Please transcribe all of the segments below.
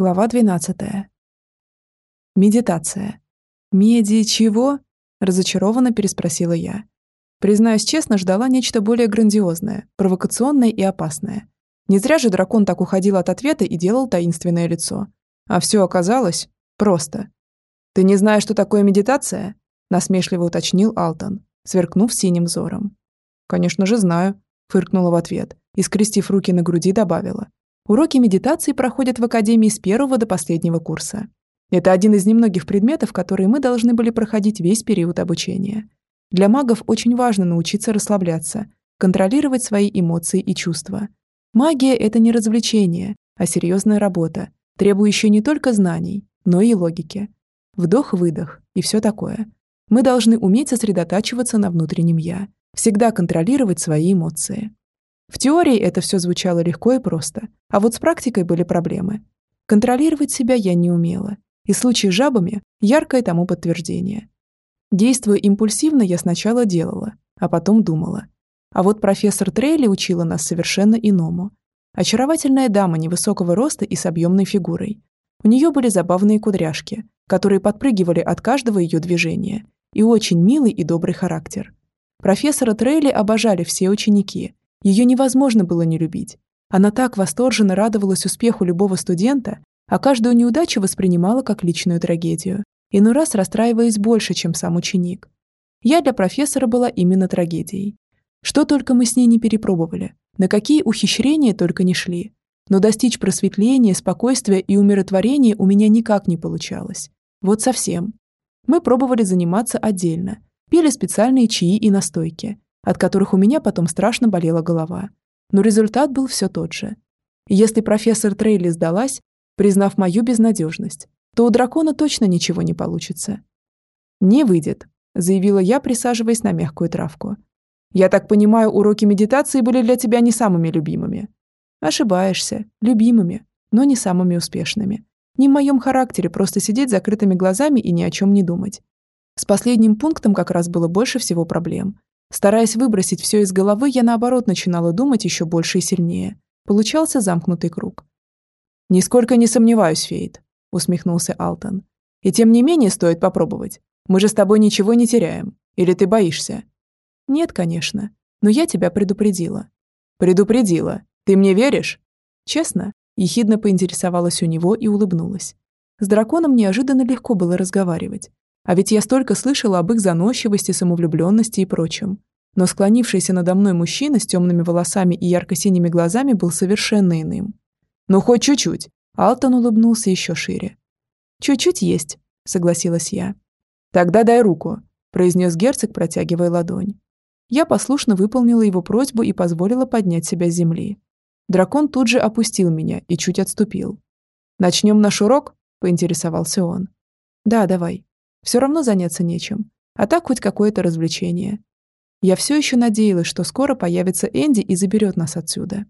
Глава 12. Медитация. «Меди чего?» – разочарованно переспросила я. Признаюсь честно, ждала нечто более грандиозное, провокационное и опасное. Не зря же дракон так уходил от ответа и делал таинственное лицо. А все оказалось просто. «Ты не знаешь, что такое медитация?» – насмешливо уточнил Алтон, сверкнув синим взором. «Конечно же знаю», – фыркнула в ответ и, скрестив руки на груди, добавила. Уроки медитации проходят в Академии с первого до последнего курса. Это один из немногих предметов, которые мы должны были проходить весь период обучения. Для магов очень важно научиться расслабляться, контролировать свои эмоции и чувства. Магия – это не развлечение, а серьезная работа, требующая не только знаний, но и логики. Вдох-выдох и все такое. Мы должны уметь сосредотачиваться на внутреннем «я», всегда контролировать свои эмоции. В теории это все звучало легко и просто, а вот с практикой были проблемы. Контролировать себя я не умела, и случай с жабами – яркое тому подтверждение. Действуя импульсивно, я сначала делала, а потом думала. А вот профессор Трейли учила нас совершенно иному. Очаровательная дама невысокого роста и с объемной фигурой. У нее были забавные кудряшки, которые подпрыгивали от каждого ее движения, и очень милый и добрый характер. Профессора Трейли обожали все ученики, ее невозможно было не любить. Она так восторженно радовалась успеху любого студента, а каждую неудачу воспринимала как личную трагедию, иной раз расстраиваясь больше, чем сам ученик. Я для профессора была именно трагедией. Что только мы с ней не перепробовали, на какие ухищрения только не шли. Но достичь просветления, спокойствия и умиротворения у меня никак не получалось. Вот совсем. Мы пробовали заниматься отдельно, пили специальные чаи и настойки, от которых у меня потом страшно болела голова. Но результат был все тот же. Если профессор Трейли сдалась, признав мою безнадежность, то у дракона точно ничего не получится. «Не выйдет», — заявила я, присаживаясь на мягкую травку. «Я так понимаю, уроки медитации были для тебя не самыми любимыми». «Ошибаешься. Любимыми, но не самыми успешными. Не в моем характере просто сидеть закрытыми глазами и ни о чем не думать. С последним пунктом как раз было больше всего проблем. Стараясь выбросить все из головы, я наоборот начинала думать еще больше и сильнее. Получался замкнутый круг. «Нисколько не сомневаюсь, Фейд», — усмехнулся Алтон. «И тем не менее стоит попробовать. Мы же с тобой ничего не теряем. Или ты боишься?» «Нет, конечно. Но я тебя предупредила». «Предупредила. Ты мне веришь?» «Честно?» — ехидно поинтересовалась у него и улыбнулась. С драконом неожиданно легко было разговаривать. А ведь я столько слышала об их заносчивости, самовлюбленности и прочем. Но склонившийся надо мной мужчина с темными волосами и ярко-синими глазами был совершенно иным. «Ну, хоть чуть-чуть!» Алтон улыбнулся еще шире. «Чуть-чуть есть», — согласилась я. «Тогда дай руку», — произнес герцог, протягивая ладонь. Я послушно выполнила его просьбу и позволила поднять себя с земли. Дракон тут же опустил меня и чуть отступил. «Начнем наш урок?» — поинтересовался он. «Да, давай», все равно заняться нечем. А так хоть какое-то развлечение. Я все еще надеялась, что скоро появится Энди и заберет нас отсюда.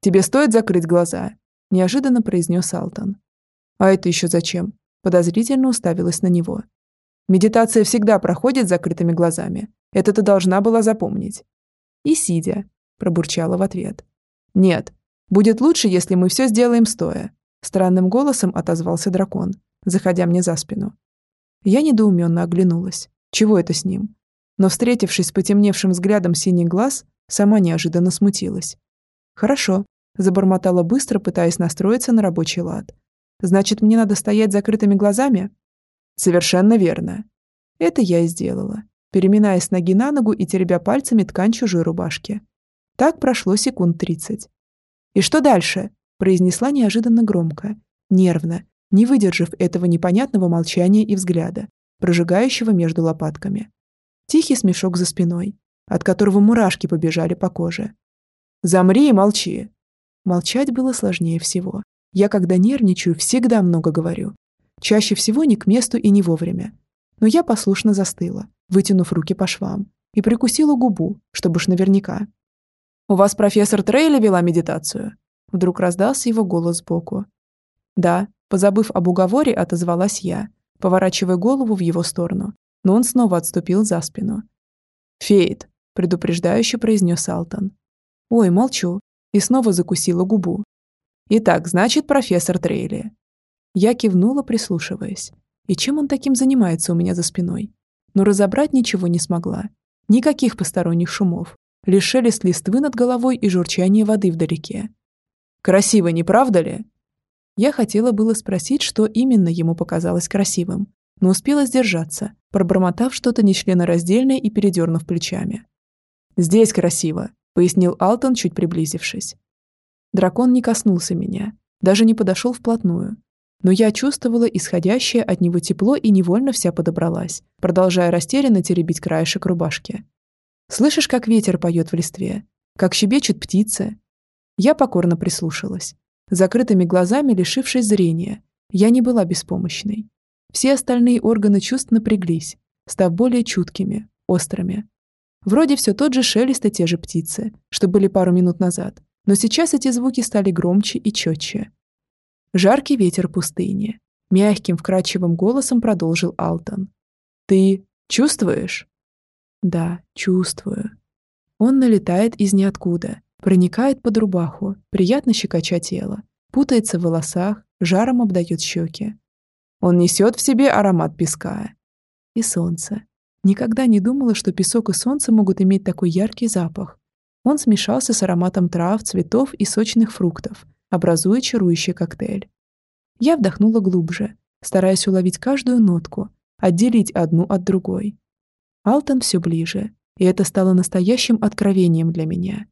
«Тебе стоит закрыть глаза», – неожиданно произнес Алтон. «А это еще зачем?» – подозрительно уставилась на него. «Медитация всегда проходит с закрытыми глазами. Это ты должна была запомнить». «И сидя», – пробурчала в ответ. «Нет, будет лучше, если мы все сделаем стоя», – странным голосом отозвался дракон, заходя мне за спину. Я недоуменно оглянулась. Чего это с ним? Но, встретившись с потемневшим взглядом синий глаз, сама неожиданно смутилась. «Хорошо», – забормотала быстро, пытаясь настроиться на рабочий лад. «Значит, мне надо стоять закрытыми глазами?» «Совершенно верно». Это я и сделала, переминаясь ноги на ногу и теребя пальцами ткань чужой рубашки. Так прошло секунд тридцать. «И что дальше?» – произнесла неожиданно громко, нервно, не выдержав этого непонятного молчания и взгляда, прожигающего между лопатками. Тихий смешок за спиной, от которого мурашки побежали по коже. «Замри и молчи!» Молчать было сложнее всего. Я, когда нервничаю, всегда много говорю. Чаще всего не к месту и не вовремя. Но я послушно застыла, вытянув руки по швам, и прикусила губу, чтобы уж наверняка. «У вас профессор Трейли вела медитацию?» Вдруг раздался его голос сбоку. «Да», Позабыв об уговоре, отозвалась я, поворачивая голову в его сторону, но он снова отступил за спину. «Фейт», — предупреждающе произнес Алтон. «Ой, молчу», и снова закусила губу. «Итак, значит, профессор Трейли». Я кивнула, прислушиваясь. И чем он таким занимается у меня за спиной? Но разобрать ничего не смогла. Никаких посторонних шумов. Лишь шелест листвы над головой и журчание воды вдалеке. «Красиво, не правда ли?» Я хотела было спросить, что именно ему показалось красивым, но успела сдержаться, пробормотав что-то нечленораздельное и передернув плечами. «Здесь красиво», — пояснил Алтон, чуть приблизившись. Дракон не коснулся меня, даже не подошел вплотную. Но я чувствовала исходящее от него тепло и невольно вся подобралась, продолжая растерянно теребить краешек рубашки. «Слышишь, как ветер поет в листве? Как щебечут птицы?» Я покорно прислушалась. Закрытыми глазами, лишившись зрения, я не была беспомощной. Все остальные органы чувств напряглись, став более чуткими, острыми. Вроде все тот же шелест и те же птицы, что были пару минут назад, но сейчас эти звуки стали громче и четче. Жаркий ветер пустыни. Мягким, вкрадчивым голосом продолжил Алтон. «Ты чувствуешь?» «Да, чувствую». Он налетает из ниоткуда, проникает под рубаху, приятно щекоча тело, путается в волосах, жаром обдает щеки. Он несет в себе аромат песка. И солнце. Никогда не думала, что песок и солнце могут иметь такой яркий запах. Он смешался с ароматом трав, цветов и сочных фруктов, образуя чарующий коктейль. Я вдохнула глубже, стараясь уловить каждую нотку, отделить одну от другой. Алтон все ближе, и это стало настоящим откровением для меня.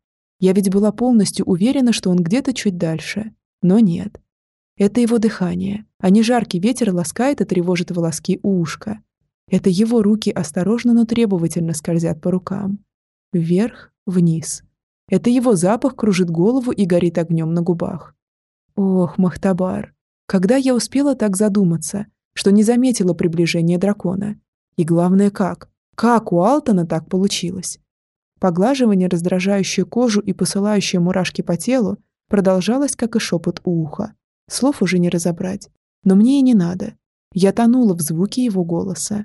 Я ведь была полностью уверена, что он где-то чуть дальше, но нет. Это его дыхание, а не жаркий ветер ласкает и тревожит волоски у ушка. Это его руки осторожно, но требовательно скользят по рукам. Вверх, вниз. Это его запах кружит голову и горит огнем на губах. Ох, Махтабар, когда я успела так задуматься, что не заметила приближения дракона? И главное, как? Как у Алтона так получилось? Поглаживание, раздражающее кожу и посылающее мурашки по телу, продолжалось, как и шепот у уха. Слов уже не разобрать. Но мне и не надо. Я тонула в звуке его голоса.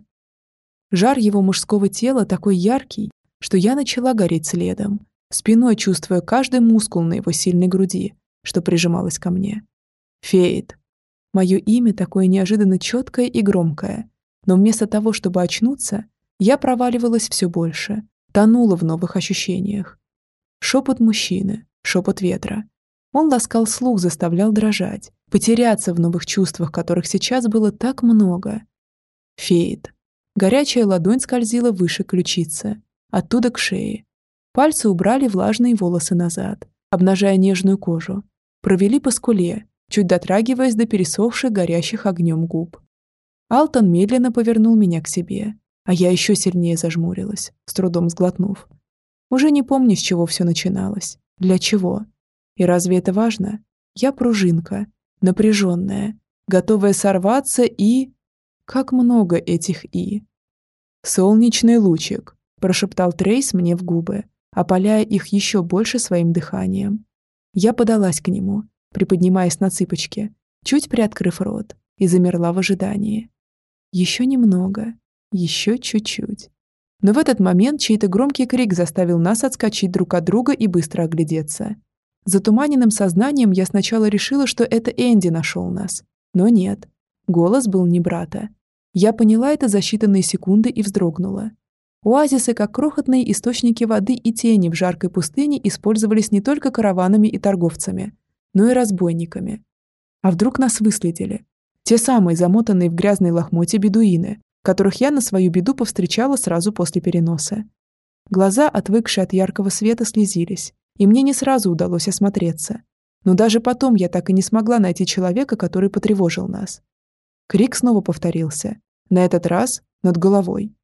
Жар его мужского тела такой яркий, что я начала гореть следом, спиной чувствуя каждый мускул на его сильной груди, что прижималось ко мне. Фейд. Мое имя такое неожиданно четкое и громкое, но вместо того, чтобы очнуться, я проваливалась все больше, тонула в новых ощущениях. Шепот мужчины, шепот ветра, он ласкал слух, заставлял дрожать, потеряться в новых чувствах, которых сейчас было так много. Фейд. Горячая ладонь скользила выше ключицы, оттуда к шее. Пальцы убрали влажные волосы назад, обнажая нежную кожу. Провели по скуле, чуть дотрагиваясь до пересохших, горящих огнем губ. Алтон медленно повернул меня к себе, а я еще сильнее зажмурилась, с трудом сглотнув. Уже не помню, с чего все начиналось. Для чего? И разве это важно? Я пружинка, напряженная, готовая сорваться и... Как много этих «и». «Солнечный лучик», — прошептал Трейс мне в губы, опаляя их еще больше своим дыханием. Я подалась к нему, приподнимаясь на цыпочки, чуть приоткрыв рот, и замерла в ожидании. Еще немного, еще чуть-чуть. Но в этот момент чей-то громкий крик заставил нас отскочить друг от друга и быстро оглядеться. Затуманенным сознанием я сначала решила, что это Энди нашел нас. Но нет. Голос был не брата. Я поняла это за считанные секунды и вздрогнула. Оазисы, как крохотные источники воды и тени в жаркой пустыне, использовались не только караванами и торговцами, но и разбойниками. А вдруг нас выследили? Те самые замотанные в грязные лохмотья бедуины, которых я на свою беду повстречала сразу после переноса. Глаза, отвыкшие от яркого света, слезились, и мне не сразу удалось осмотреться. Но даже потом я так и не смогла найти человека, который потревожил нас. Крик снова повторился, на этот раз над головой.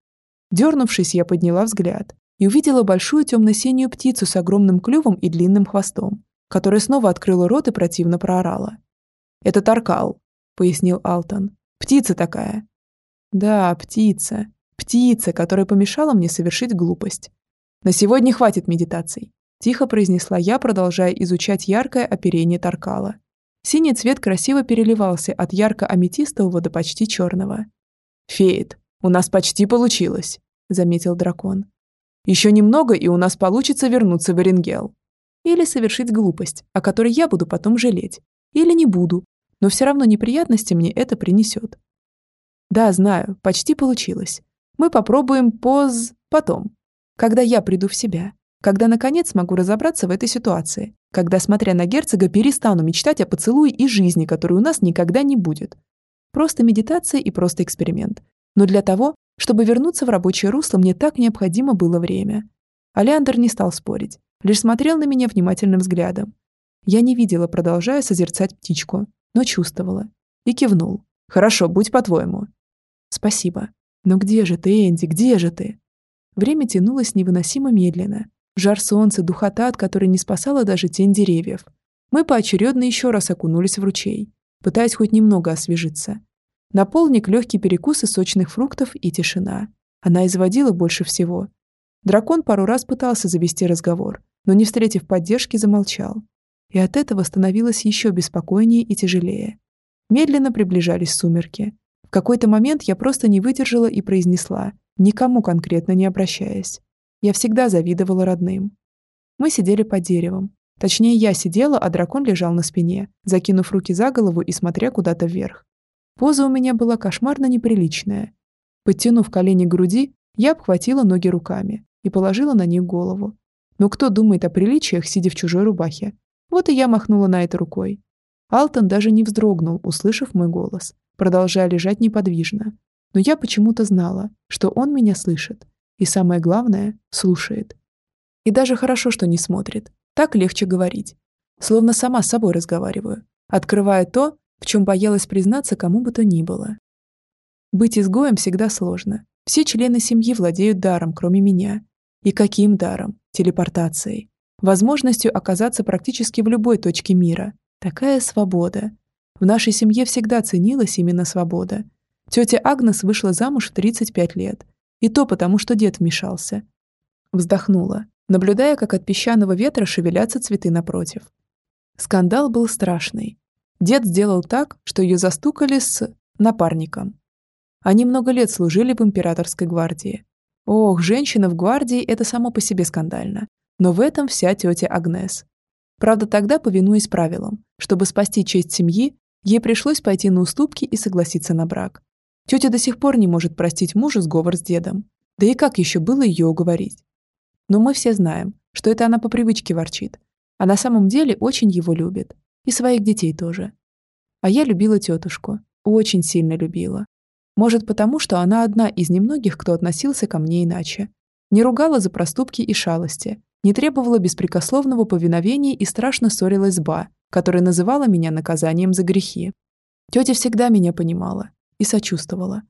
Дернувшись, я подняла взгляд и увидела большую темно-синюю птицу с огромным клювом и длинным хвостом, которая снова открыла рот и противно проорала. «Это Таркал», — пояснил Алтон. «Птица такая». «Да, птица. Птица, которая помешала мне совершить глупость. На сегодня хватит медитаций. Тихо произнесла я, продолжая изучать яркое оперение Таркала. Синий цвет красиво переливался от ярко-аметистового до почти черного. «Фейт, у нас почти получилось», — заметил дракон. «Еще немного, и у нас получится вернуться в Эренгел. Или совершить глупость, о которой я буду потом жалеть. Или не буду. но все равно неприятности мне это принесет. Да, знаю, почти получилось. Мы попробуем поз... потом. Когда я приду в себя. Когда, наконец, смогу разобраться в этой ситуации. Когда, смотря на герцога, перестану мечтать о поцелуе и жизни, которой у нас никогда не будет. Просто медитация и просто эксперимент. Но для того, чтобы вернуться в рабочее русло, мне так необходимо было время. Алиандр не стал спорить, лишь смотрел на меня внимательным взглядом. Я не видела, продолжая созерцать птичку, но чувствовала. И кивнул. «Хорошо, будь по-твоему». «Спасибо. Но где же ты, Энди, где же ты?» Время тянулось невыносимо медленно. Жар солнца, духота, от которой не спасала даже тень деревьев. Мы поочередно еще раз окунулись в ручей, пытаясь хоть немного освежиться. Наполник, легкий перекус из сочных фруктов и тишина. Она изводила больше всего. Дракон пару раз пытался завести разговор, но, не встретив поддержки, замолчал. И от этого становилось еще беспокойнее и тяжелее. Медленно приближались сумерки. Какой-то момент я просто не выдержала и произнесла, никому конкретно не обращаясь. Я всегда завидовала родным. Мы сидели под деревом. Точнее, я сидела, а дракон лежал на спине, закинув руки за голову и смотря куда-то вверх. Поза у меня была кошмарно неприличная. Подтянув колени к груди, я обхватила ноги руками и положила на них голову. Но кто думает о приличиях, сидя в чужой рубахе? Вот и я махнула на это рукой. Алтон даже не вздрогнул, услышав мой голос, продолжая лежать неподвижно. Но я почему-то знала, что он меня слышит. И самое главное, слушает. И даже хорошо, что не смотрит. Так легче говорить. Словно сама с собой разговариваю, открывая то, в чем боялась признаться кому бы то ни было. Быть изгоем всегда сложно. Все члены семьи владеют даром, кроме меня. И каким даром? Телепортацией. Возможностью оказаться практически в любой точке мира. Такая свобода. В нашей семье всегда ценилась именно свобода. Тетя Агнес вышла замуж в 35 лет. И то потому, что дед вмешался. Вздохнула, наблюдая, как от песчаного ветра шевелятся цветы напротив. Скандал был страшный. Дед сделал так, что ее застукали с напарником. Они много лет служили в императорской гвардии. Ох, женщина в гвардии – это само по себе скандально. Но в этом вся тетя Агнес. Правда, тогда, повинуясь правилам, чтобы спасти честь семьи, ей пришлось пойти на уступки и согласиться на брак. Тетя до сих пор не может простить мужа сговор с дедом. Да и как еще было ее уговорить? Но мы все знаем, что это она по привычке ворчит, а на самом деле очень его любит. И своих детей тоже. А я любила тетушку. Очень сильно любила. Может, потому, что она одна из немногих, кто относился ко мне иначе. Не ругала за проступки и шалости, не требовала беспрекословного повиновения и страшно ссорилась с Ба, которая называла меня наказанием за грехи. Тетя всегда меня понимала и сочувствовала.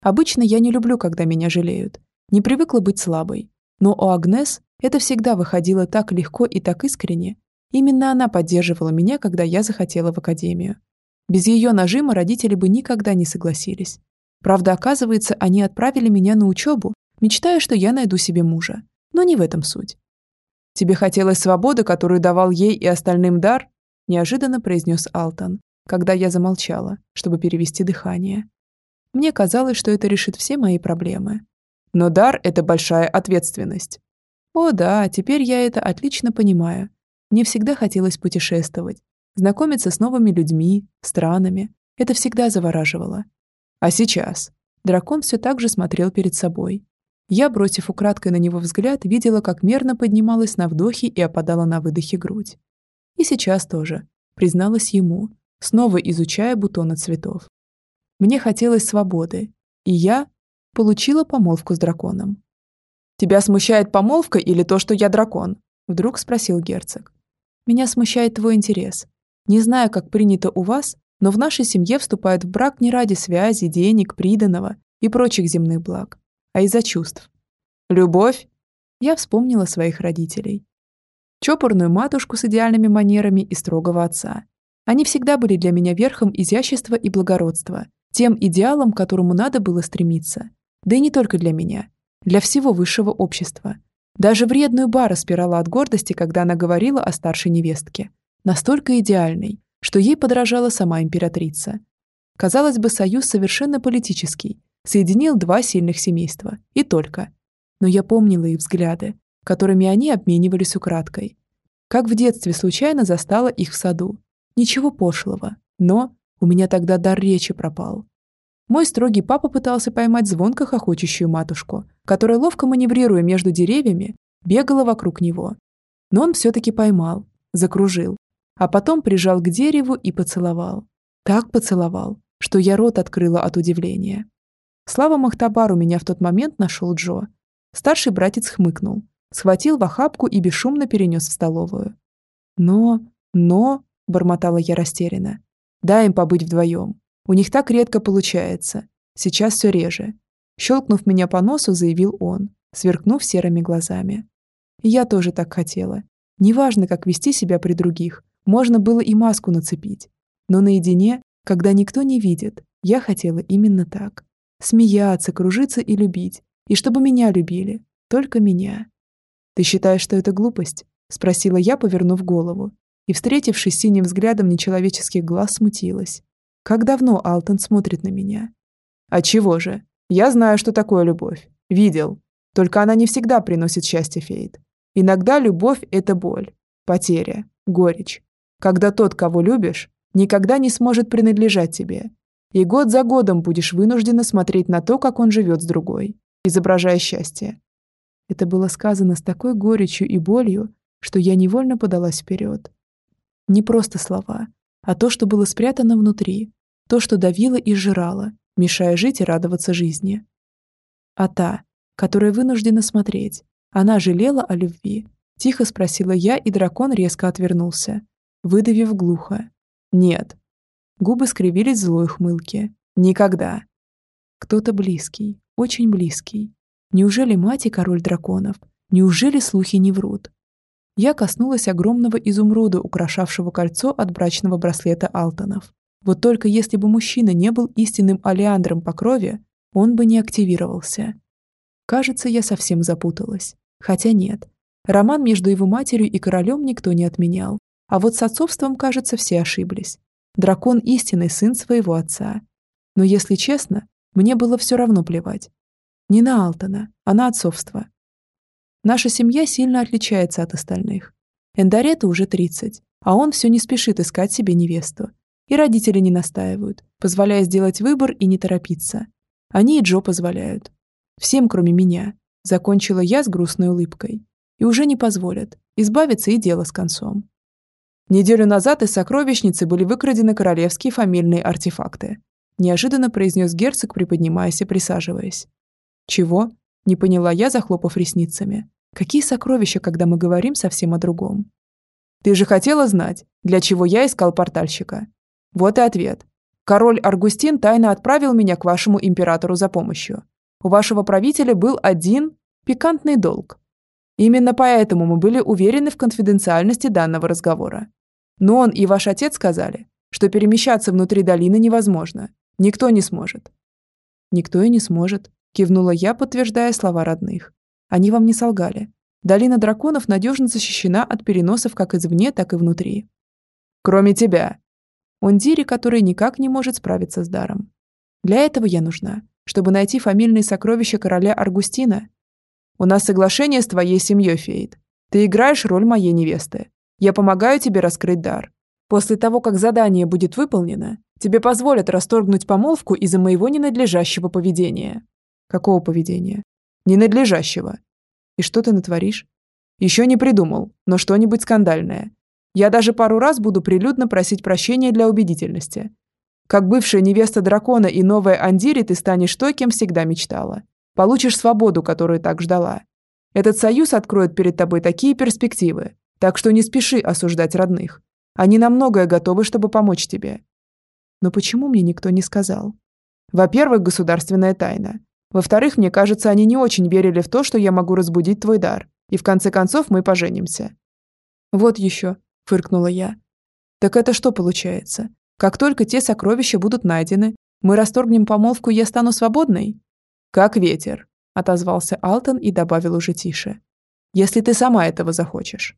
Обычно я не люблю, когда меня жалеют. Не привыкла быть слабой. Но у Агнес это всегда выходило так легко и так искренне. Именно она поддерживала меня, когда я захотела в академию. Без ее нажима родители бы никогда не согласились. Правда, оказывается, они отправили меня на учебу, мечтая, что я найду себе мужа. Но не в этом суть. «Тебе хотелось свободы, которую давал ей и остальным дар?» Неожиданно произнес Алтон, когда я замолчала, чтобы перевести дыхание. Мне казалось, что это решит все мои проблемы. Но дар — это большая ответственность. О да, теперь я это отлично понимаю. Мне всегда хотелось путешествовать, знакомиться с новыми людьми, странами. Это всегда завораживало. А сейчас? Дракон все так же смотрел перед собой. Я, бросив украдкой на него взгляд, видела, как мерно поднималась на вдохе и опадала на выдохе грудь. И сейчас тоже, призналась ему, снова изучая бутоны цветов. Мне хотелось свободы, и я получила помолвку с драконом. «Тебя смущает помолвка или то, что я дракон?» – вдруг спросил герцог. «Меня смущает твой интерес. Не знаю, как принято у вас, но в нашей семье вступают в брак не ради связи, денег, приданого и прочих земных благ, а из-за чувств. Любовь? Я вспомнила своих родителей. Чопорную матушку с идеальными манерами и строгого отца. Они всегда были для меня верхом изящества и благородства, тем идеалом, к которому надо было стремиться. Да и не только для меня, для всего высшего общества. Даже вредную Ба распирала от гордости, когда она говорила о старшей невестке. Настолько идеальной, что ей подражала сама императрица. Казалось бы, союз совершенно политический, соединил два сильных семейства, и только. Но я помнила их взгляды, которыми они обменивались украдкой. Как в детстве случайно застала их в саду. Ничего пошлого, но У меня тогда дар речи пропал. Мой строгий папа пытался поймать звонко хохочущую матушку, которая, ловко маневрируя между деревьями, бегала вокруг него. Но он все-таки поймал, закружил, а потом прижал к дереву и поцеловал. Так поцеловал, что я рот открыла от удивления. Слава Махтабару меня в тот момент нашел Джо. Старший братец хмыкнул, схватил в охапку и бесшумно перенес в столовую. Но, но, бормотала я растерянно, дай им побыть вдвоем. У них так редко получается. Сейчас все реже. Щелкнув меня по носу, заявил он, сверкнув серыми глазами. я тоже так хотела. Неважно, как вести себя при других. Можно было и маску нацепить. Но наедине, когда никто не видит, я хотела именно так. Смеяться, кружиться и любить. И чтобы меня любили. Только меня. «Ты считаешь, что это глупость?» — спросила я, повернув голову. И, встретившись синим взглядом нечеловеческих глаз, смутилась. Как давно Алтон смотрит на меня? А чего же? Я знаю, что такое любовь. Видел. Только она не всегда приносит счастье, Фейд. Иногда любовь – это боль, потеря, горечь. Когда тот, кого любишь, никогда не сможет принадлежать тебе. И год за годом будешь вынуждена смотреть на то, как он живет с другой, изображая счастье. Это было сказано с такой горечью и болью, что я невольно подалась вперед. Не просто слова, а то, что было спрятано внутри, то, что давило и сжирало, мешая жить и радоваться жизни. А та, которая вынуждена смотреть, она жалела о любви? Тихо спросила я, и дракон резко отвернулся, выдавив глухо. «Нет». Губы скривились злой хмылке. «Никогда». Кто-то близкий, очень близкий. Неужели мать и король драконов? Неужели слухи не врут? Я коснулась огромного изумруда, украшавшего кольцо от брачного браслета Алтонов. Вот только если бы мужчина не был истинным алиандром по крови, он бы не активировался. Кажется, я совсем запуталась. Хотя нет. Роман между его матерью и королем никто не отменял. А вот с отцовством, кажется, все ошиблись. Дракон – истинный сын своего отца. Но если честно, мне было все равно плевать. Не на Алтона, а на отцовство. Наша семья сильно отличается от остальных. Эндарету уже 30, а он все не спешит искать себе невесту. И родители не настаивают, позволяя сделать выбор и не торопиться. Они и Джо позволяют. Всем, кроме меня. Закончила я с грустной улыбкой. И уже не позволят. Избавиться и дело с концом. Неделю назад из сокровищницы были выкрадены королевские фамильные артефакты. Неожиданно произнес герцог, приподнимаясь и присаживаясь. «Чего?» – не поняла я, захлопав ресницами. «Какие сокровища, когда мы говорим совсем о другом?» «Ты же хотела знать, для чего я искал портальщика?» Вот и ответ. Король Аргустин тайно отправил меня к вашему императору за помощью. У вашего правителя был один пикантный долг. Именно поэтому мы были уверены в конфиденциальности данного разговора. Но он и ваш отец сказали, что перемещаться внутри долины невозможно. Никто не сможет. Никто и не сможет, кивнула я, подтверждая слова родных. Они вам не солгали. Долина драконов надежно защищена от переносов как извне, так и внутри. Кроме тебя, Ондире, который никак не может справиться с даром. Для этого я нужна, чтобы найти фамильные сокровища короля Аргустина. У нас соглашение с твоей семьей, Фейд. Ты играешь роль моей невесты. Я помогаю тебе раскрыть дар. После того, как задание будет выполнено, тебе позволят расторгнуть помолвку из-за моего ненадлежащего поведения. Какого поведения? Ненадлежащего. И что ты натворишь? Еще не придумал, но что-нибудь скандальное. Я даже пару раз буду прилюдно просить прощения для убедительности. Как бывшая невеста дракона и новая Андири ты станешь той, кем всегда мечтала. Получишь свободу, которую так ждала. Этот союз откроет перед тобой такие перспективы, так что не спеши осуждать родных. Они на многое готовы, чтобы помочь тебе. Но почему мне никто не сказал? Во-первых, государственная тайна. Во-вторых, мне кажется, они не очень верили в то, что я могу разбудить твой дар. И в конце концов мы поженимся. Вот еще фыркнула я. Так это что получается? Как только те сокровища будут найдены, мы расторгнем помолвку, и я стану свободной? Как ветер, отозвался Алтон и добавил уже тише. Если ты сама этого захочешь.